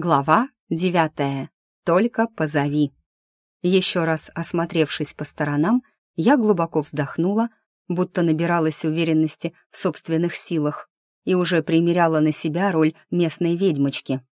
Глава девятая. Только позови. Еще раз осмотревшись по сторонам, я глубоко вздохнула, будто набиралась уверенности в собственных силах и уже примеряла на себя роль местной ведьмочки.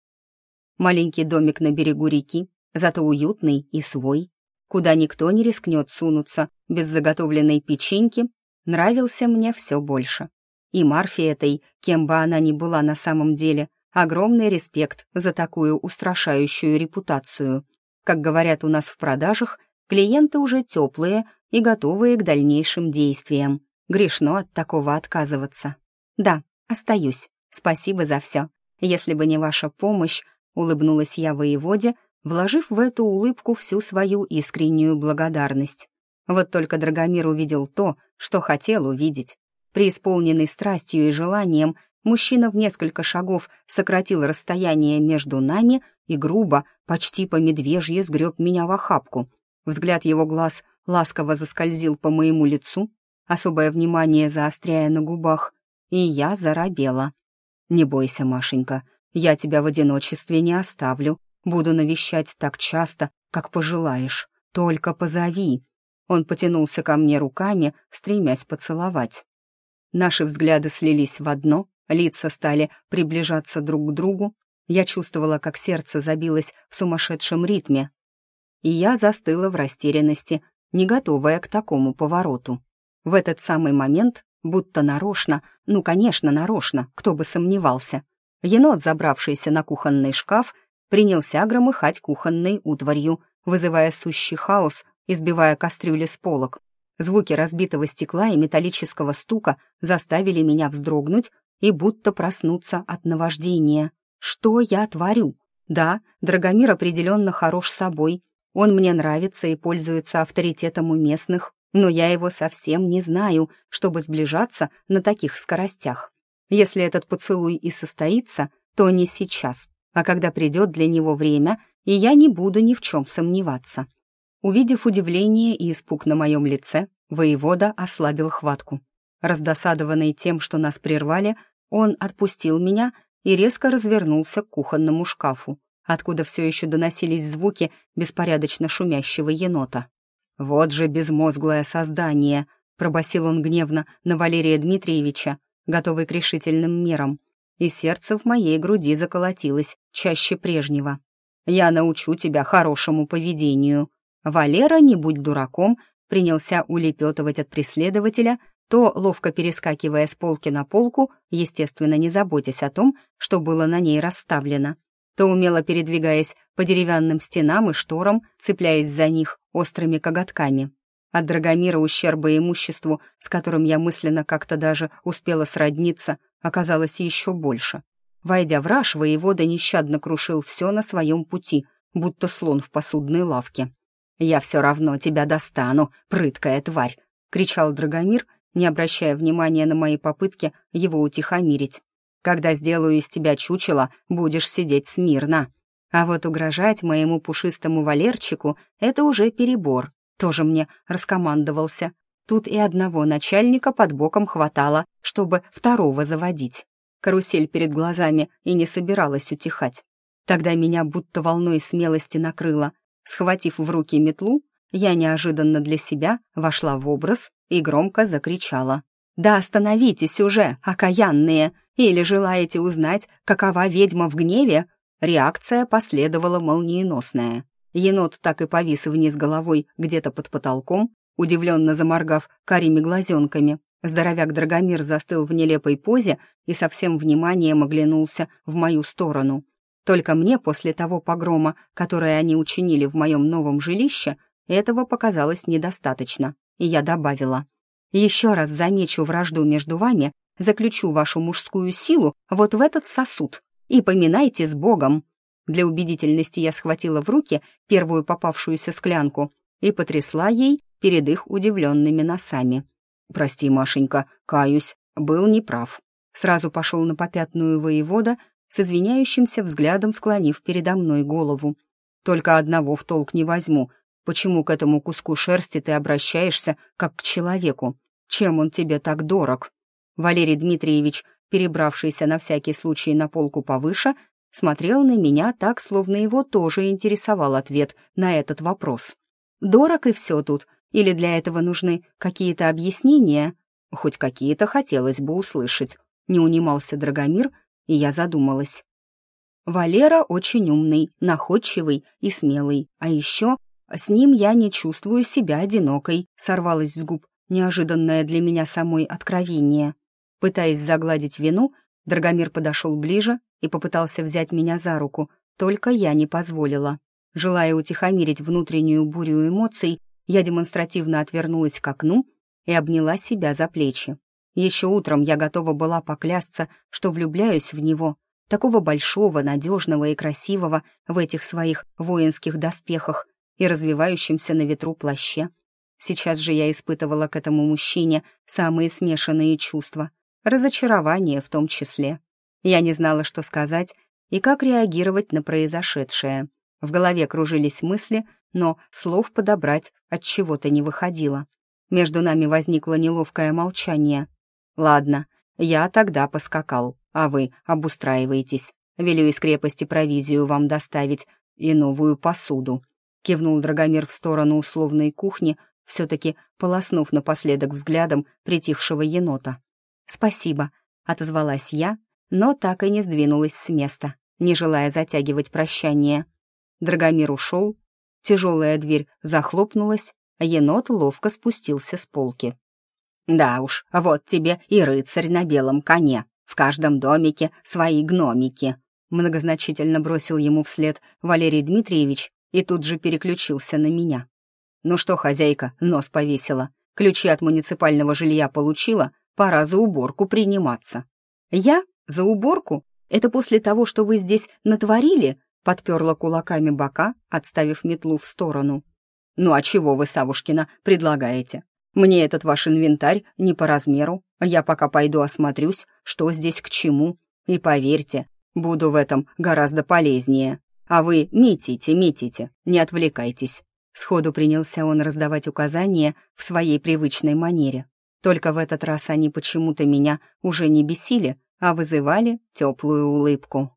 Маленький домик на берегу реки, зато уютный и свой, куда никто не рискнет сунуться без заготовленной печеньки, нравился мне все больше. И Марфе этой, кем бы она ни была на самом деле, Огромный респект за такую устрашающую репутацию. Как говорят у нас в продажах, клиенты уже теплые и готовые к дальнейшим действиям. Грешно от такого отказываться. Да, остаюсь. Спасибо за все. Если бы не ваша помощь, улыбнулась я воеводе, вложив в эту улыбку всю свою искреннюю благодарность. Вот только Драгомир увидел то, что хотел увидеть. Преисполненный страстью и желанием, Мужчина в несколько шагов сократил расстояние между нами и грубо, почти по медвежье, сгреб меня в охапку. Взгляд его глаз ласково заскользил по моему лицу, особое внимание заостряя на губах, и я заробела. «Не бойся, Машенька, я тебя в одиночестве не оставлю, буду навещать так часто, как пожелаешь, только позови». Он потянулся ко мне руками, стремясь поцеловать. Наши взгляды слились в одно, Лица стали приближаться друг к другу. Я чувствовала, как сердце забилось в сумасшедшем ритме. И я застыла в растерянности, не готовая к такому повороту. В этот самый момент, будто нарочно, ну, конечно, нарочно, кто бы сомневался, енот, забравшийся на кухонный шкаф, принялся громыхать кухонной утварью, вызывая сущий хаос, избивая кастрюли с полок. Звуки разбитого стекла и металлического стука заставили меня вздрогнуть и будто проснуться от наваждения. Что я творю? Да, Драгомир определенно хорош собой. Он мне нравится и пользуется авторитетом у местных, но я его совсем не знаю, чтобы сближаться на таких скоростях. Если этот поцелуй и состоится, то не сейчас, а когда придет для него время, и я не буду ни в чем сомневаться. Увидев удивление и испуг на моем лице, воевода ослабил хватку. Раздосадованный тем, что нас прервали, он отпустил меня и резко развернулся к кухонному шкафу, откуда все еще доносились звуки беспорядочно шумящего енота. «Вот же безмозглое создание!» — пробасил он гневно на Валерия Дмитриевича, готовый к решительным мерам. И сердце в моей груди заколотилось чаще прежнего. «Я научу тебя хорошему поведению». Валера, не будь дураком, принялся улепетывать от преследователя, то, ловко перескакивая с полки на полку, естественно, не заботясь о том, что было на ней расставлено, то умело передвигаясь по деревянным стенам и шторам, цепляясь за них острыми коготками. От Драгомира ущерба имуществу, с которым я мысленно как-то даже успела сродниться, оказалось еще больше. Войдя в раж, воевода нещадно крушил все на своем пути, будто слон в посудной лавке. «Я все равно тебя достану, прыткая тварь!» — кричал Драгомир, не обращая внимания на мои попытки его утихомирить. «Когда сделаю из тебя чучело, будешь сидеть смирно. А вот угрожать моему пушистому Валерчику — это уже перебор. Тоже мне раскомандовался. Тут и одного начальника под боком хватало, чтобы второго заводить. Карусель перед глазами и не собиралась утихать. Тогда меня будто волной смелости накрыло. Схватив в руки метлу, я неожиданно для себя вошла в образ и громко закричала. «Да остановитесь уже, окаянные! Или желаете узнать, какова ведьма в гневе?» Реакция последовала молниеносная. Енот так и повис вниз головой где-то под потолком, удивленно заморгав карими глазенками. Здоровяк Драгомир застыл в нелепой позе и со всем вниманием оглянулся в мою сторону. Только мне после того погрома, который они учинили в моем новом жилище, этого показалось недостаточно и я добавила. «Еще раз замечу вражду между вами, заключу вашу мужскую силу вот в этот сосуд и поминайте с Богом». Для убедительности я схватила в руки первую попавшуюся склянку и потрясла ей перед их удивленными носами. «Прости, Машенька, каюсь, был неправ». Сразу пошел на попятную воевода, с извиняющимся взглядом склонив передо мной голову. «Только одного в толк не возьму. Почему к этому куску шерсти ты обращаешься как к человеку? Чем он тебе так дорог?» Валерий Дмитриевич, перебравшийся на всякий случай на полку повыше, смотрел на меня так, словно его тоже интересовал ответ на этот вопрос. «Дорог и все тут, или для этого нужны какие-то объяснения?» «Хоть какие-то хотелось бы услышать», — не унимался Драгомир, и я задумалась. Валера очень умный, находчивый и смелый, а еще с ним я не чувствую себя одинокой, сорвалась с губ неожиданное для меня самой откровение. Пытаясь загладить вину, Драгомир подошел ближе и попытался взять меня за руку, только я не позволила. Желая утихомирить внутреннюю бурю эмоций, я демонстративно отвернулась к окну и обняла себя за плечи. Еще утром я готова была поклясться, что влюбляюсь в него, такого большого, надежного и красивого в этих своих воинских доспехах и развивающемся на ветру плаще. Сейчас же я испытывала к этому мужчине самые смешанные чувства, разочарование в том числе. Я не знала, что сказать и как реагировать на произошедшее. В голове кружились мысли, но слов подобрать от чего-то не выходило. Между нами возникло неловкое молчание. «Ладно, я тогда поскакал, а вы обустраиваетесь. Велю из крепости провизию вам доставить и новую посуду», кивнул Драгомир в сторону условной кухни, все-таки полоснув напоследок взглядом притихшего енота. «Спасибо», — отозвалась я, но так и не сдвинулась с места, не желая затягивать прощание. Драгомир ушел, тяжелая дверь захлопнулась, а енот ловко спустился с полки. «Да уж, вот тебе и рыцарь на белом коне. В каждом домике свои гномики», — многозначительно бросил ему вслед Валерий Дмитриевич и тут же переключился на меня. «Ну что, хозяйка, нос повесила. Ключи от муниципального жилья получила, пора за уборку приниматься». «Я? За уборку? Это после того, что вы здесь натворили?» подперла кулаками бока, отставив метлу в сторону. «Ну а чего вы, Савушкина, предлагаете? Мне этот ваш инвентарь не по размеру. Я пока пойду осмотрюсь, что здесь к чему. И поверьте, буду в этом гораздо полезнее. А вы метите, метите, не отвлекайтесь. Сходу принялся он раздавать указания в своей привычной манере. Только в этот раз они почему-то меня уже не бесили, а вызывали теплую улыбку.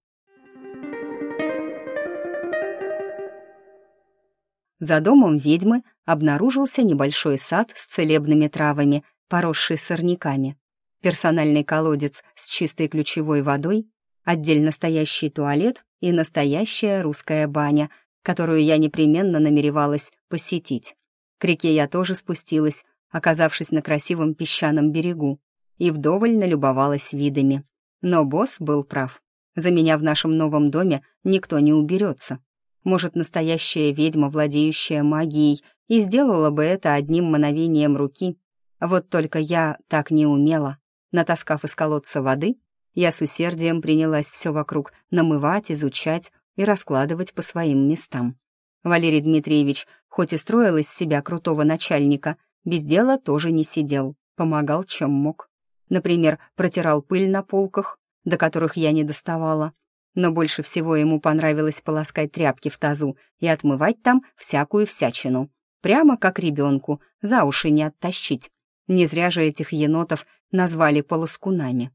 За домом ведьмы обнаружился небольшой сад с целебными травами, поросший сорняками. Персональный колодец с чистой ключевой водой, отдельно стоящий туалет и настоящая русская баня, которую я непременно намеревалась посетить. К реке я тоже спустилась, оказавшись на красивом песчаном берегу, и вдоволь налюбовалась видами. Но босс был прав. За меня в нашем новом доме никто не уберется. Может, настоящая ведьма, владеющая магией, и сделала бы это одним мановением руки. Вот только я так не умела. Натаскав из колодца воды, я с усердием принялась все вокруг намывать, изучать, и раскладывать по своим местам. Валерий Дмитриевич, хоть и строил из себя крутого начальника, без дела тоже не сидел, помогал чем мог. Например, протирал пыль на полках, до которых я не доставала. Но больше всего ему понравилось полоскать тряпки в тазу и отмывать там всякую всячину. Прямо как ребенку, за уши не оттащить. Не зря же этих енотов назвали полоскунами.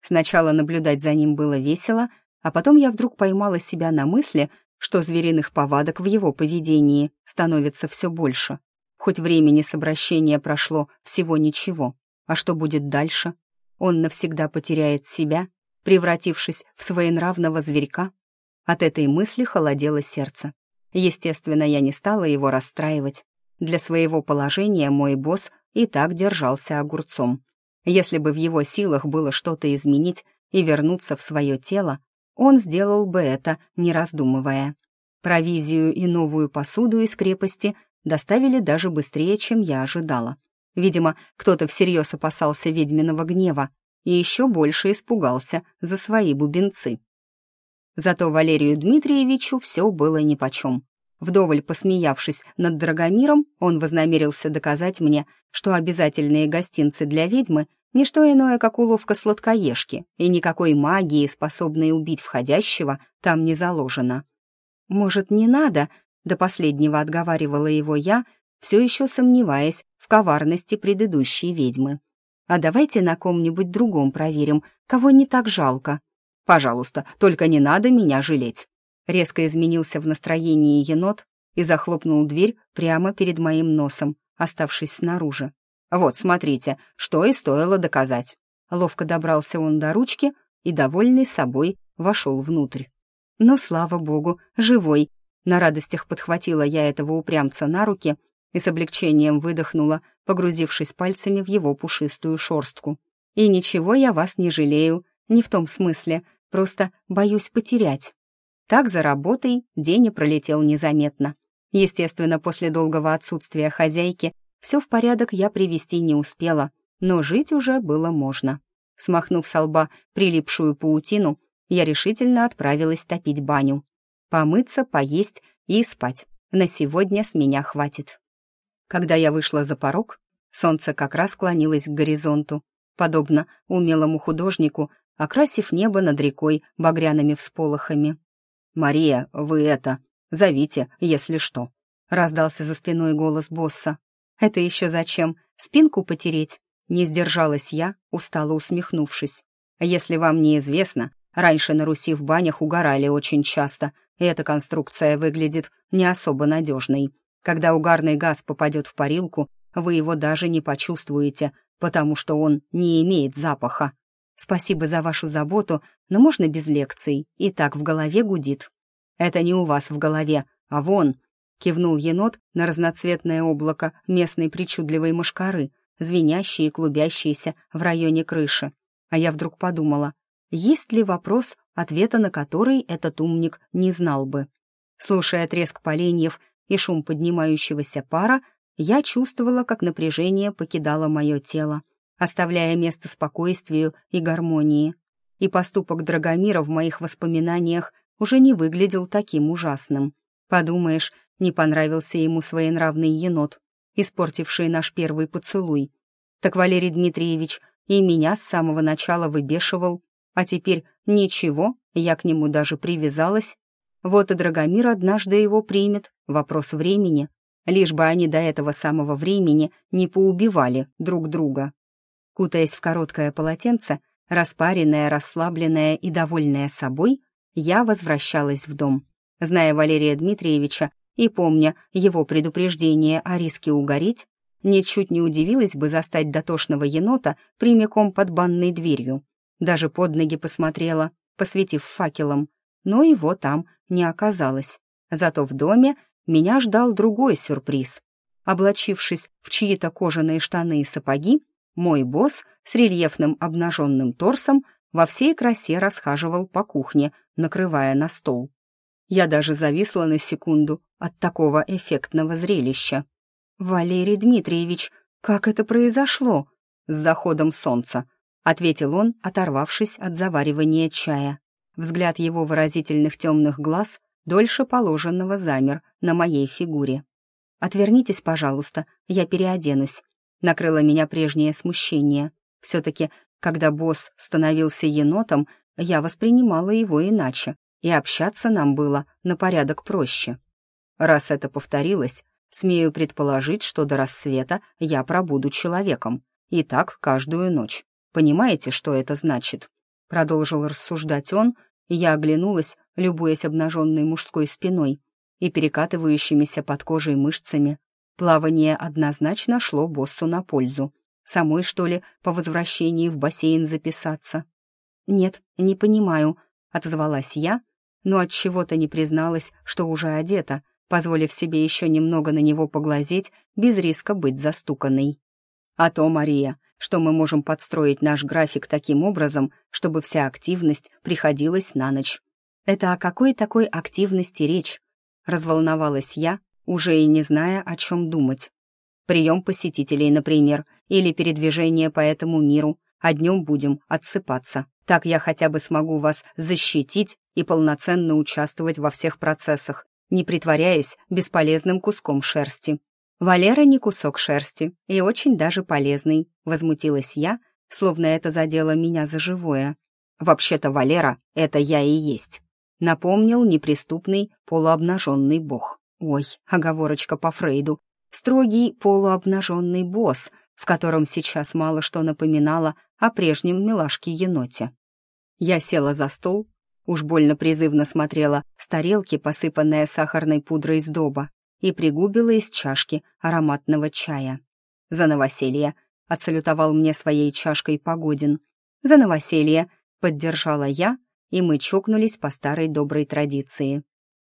Сначала наблюдать за ним было весело, а потом я вдруг поймала себя на мысли, что звериных повадок в его поведении становится все больше. Хоть времени с обращения прошло всего ничего. А что будет дальше? Он навсегда потеряет себя, превратившись в своенравного зверька? От этой мысли холодело сердце. Естественно, я не стала его расстраивать. Для своего положения мой босс и так держался огурцом. Если бы в его силах было что-то изменить и вернуться в свое тело, он сделал бы это, не раздумывая. Провизию и новую посуду из крепости доставили даже быстрее, чем я ожидала. Видимо, кто-то всерьез опасался ведьминого гнева и еще больше испугался за свои бубенцы. Зато Валерию Дмитриевичу все было нипочем. Вдоволь посмеявшись над Драгомиром, он вознамерился доказать мне, что обязательные гостинцы для ведьмы не что иное, как уловка сладкоежки, и никакой магии, способной убить входящего, там не заложено. «Может, не надо?» — до последнего отговаривала его я, все еще сомневаясь в коварности предыдущей ведьмы. «А давайте на ком-нибудь другом проверим, кого не так жалко». Пожалуйста, только не надо меня жалеть». Резко изменился в настроении енот и захлопнул дверь прямо перед моим носом, оставшись снаружи. «Вот, смотрите, что и стоило доказать». Ловко добрался он до ручки и, довольный собой, вошел внутрь. Но, слава богу, живой. На радостях подхватила я этого упрямца на руки и с облегчением выдохнула, погрузившись пальцами в его пушистую шорстку. «И ничего я вас не жалею, не в том смысле, просто боюсь потерять». Так за работой день и пролетел незаметно. Естественно, после долгого отсутствия хозяйки все в порядок я привести не успела, но жить уже было можно. Смахнув со лба прилипшую паутину, я решительно отправилась топить баню. Помыться, поесть и спать. На сегодня с меня хватит. Когда я вышла за порог, солнце как раз клонилось к горизонту, подобно умелому художнику, окрасив небо над рекой багряными всполохами. «Мария, вы это, зовите, если что», — раздался за спиной голос босса. «Это еще зачем? Спинку потереть?» Не сдержалась я, устало усмехнувшись. «Если вам неизвестно, раньше на Руси в банях угорали очень часто, и эта конструкция выглядит не особо надежной. Когда угарный газ попадет в парилку, вы его даже не почувствуете, потому что он не имеет запаха. Спасибо за вашу заботу, но можно без лекций, и так в голове гудит. Это не у вас в голове, а вон, кивнул енот на разноцветное облако местной причудливой мошкары, звенящие и клубящиеся в районе крыши. А я вдруг подумала, есть ли вопрос, ответа на который этот умник не знал бы. Слушая треск поленьев и шум поднимающегося пара, я чувствовала, как напряжение покидало мое тело, оставляя место спокойствию и гармонии. И поступок Драгомира в моих воспоминаниях уже не выглядел таким ужасным. Подумаешь, не понравился ему своенравный енот, испортивший наш первый поцелуй. Так Валерий Дмитриевич и меня с самого начала выбешивал, а теперь ничего, я к нему даже привязалась. Вот и Драгомир однажды его примет, вопрос времени, лишь бы они до этого самого времени не поубивали друг друга. Кутаясь в короткое полотенце, распаренная, расслабленная и довольная собой, я возвращалась в дом. Зная Валерия Дмитриевича, и, помня его предупреждение о риске угореть, ничуть не удивилась бы застать дотошного енота прямиком под банной дверью. Даже под ноги посмотрела, посветив факелом, но его там не оказалось. Зато в доме меня ждал другой сюрприз. Облачившись в чьи-то кожаные штаны и сапоги, мой босс с рельефным обнаженным торсом во всей красе расхаживал по кухне, накрывая на стол. Я даже зависла на секунду от такого эффектного зрелища. «Валерий Дмитриевич, как это произошло?» «С заходом солнца», — ответил он, оторвавшись от заваривания чая. Взгляд его выразительных темных глаз дольше положенного замер на моей фигуре. «Отвернитесь, пожалуйста, я переоденусь», — накрыло меня прежнее смущение. Все-таки, когда босс становился енотом, я воспринимала его иначе, и общаться нам было на порядок проще. Раз это повторилось, смею предположить, что до рассвета я пробуду человеком. И так каждую ночь. Понимаете, что это значит?» Продолжил рассуждать он, и я оглянулась, любуясь обнаженной мужской спиной и перекатывающимися под кожей мышцами. Плавание однозначно шло боссу на пользу. Самой, что ли, по возвращении в бассейн записаться? «Нет, не понимаю», — отозвалась я, но от чего то не призналась, что уже одета, позволив себе еще немного на него поглазеть, без риска быть застуканной. «А то, Мария, что мы можем подстроить наш график таким образом, чтобы вся активность приходилась на ночь». «Это о какой такой активности речь?» — разволновалась я, уже и не зная, о чем думать. «Прием посетителей, например, или передвижение по этому миру, а днем будем отсыпаться. Так я хотя бы смогу вас защитить и полноценно участвовать во всех процессах, не притворяясь бесполезным куском шерсти. Валера не кусок шерсти и очень даже полезный, возмутилась я, словно это задело меня за живое. Вообще-то Валера — это я и есть. Напомнил неприступный полуобнаженный бог. Ой, оговорочка по Фрейду. Строгий полуобнаженный босс, в котором сейчас мало что напоминало о прежнем милашке-еноте. Я села за стол, уж больно призывно смотрела с тарелки, посыпанная сахарной пудрой сдоба, и пригубила из чашки ароматного чая. «За новоселье!» — отсалютовал мне своей чашкой Погодин. «За новоселье!» — поддержала я, и мы чокнулись по старой доброй традиции.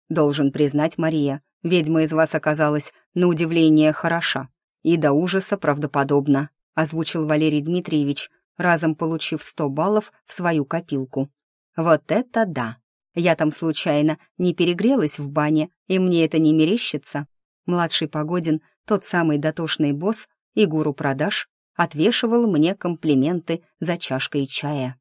«Должен признать, Мария, ведьма из вас оказалась на удивление хороша и до ужаса правдоподобна», — озвучил Валерий Дмитриевич, разом получив сто баллов в свою копилку. «Вот это да! Я там случайно не перегрелась в бане, и мне это не мерещится». Младший Погодин, тот самый дотошный босс и гуру продаж, отвешивал мне комплименты за чашкой чая.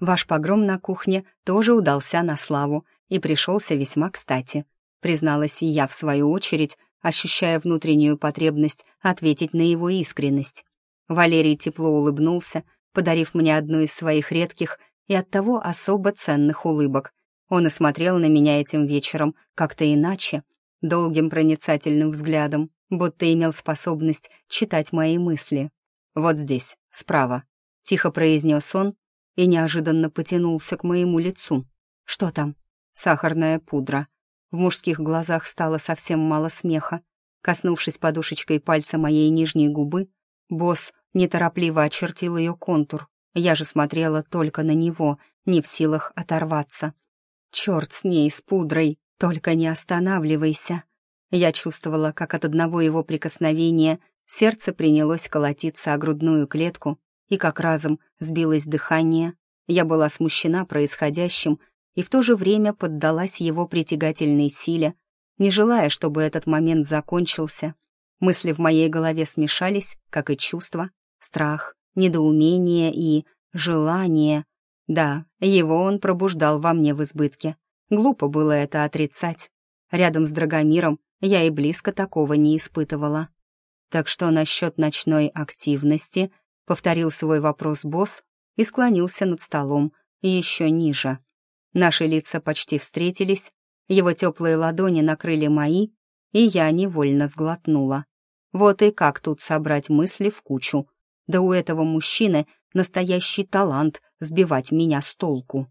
Ваш погром на кухне тоже удался на славу и пришелся весьма кстати, призналась и я в свою очередь, ощущая внутреннюю потребность ответить на его искренность. Валерий тепло улыбнулся, подарив мне одну из своих редких и оттого особо ценных улыбок. Он осмотрел на меня этим вечером как-то иначе, долгим проницательным взглядом, будто имел способность читать мои мысли. «Вот здесь, справа», — тихо произнес он и неожиданно потянулся к моему лицу. «Что там?» «Сахарная пудра». В мужских глазах стало совсем мало смеха. Коснувшись подушечкой пальца моей нижней губы, босс неторопливо очертил ее контур. Я же смотрела только на него, не в силах оторваться. «Черт с ней, с пудрой! Только не останавливайся!» Я чувствовала, как от одного его прикосновения сердце принялось колотиться о грудную клетку, и как разом сбилось дыхание. Я была смущена происходящим и в то же время поддалась его притягательной силе, не желая, чтобы этот момент закончился. Мысли в моей голове смешались, как и чувства, страх, недоумение и желание. Да, его он пробуждал во мне в избытке. Глупо было это отрицать. Рядом с Драгомиром я и близко такого не испытывала. Так что насчет ночной активности — повторил свой вопрос босс и склонился над столом еще ниже. Наши лица почти встретились, его теплые ладони накрыли мои, и я невольно сглотнула. Вот и как тут собрать мысли в кучу. Да у этого мужчины настоящий талант сбивать меня с толку.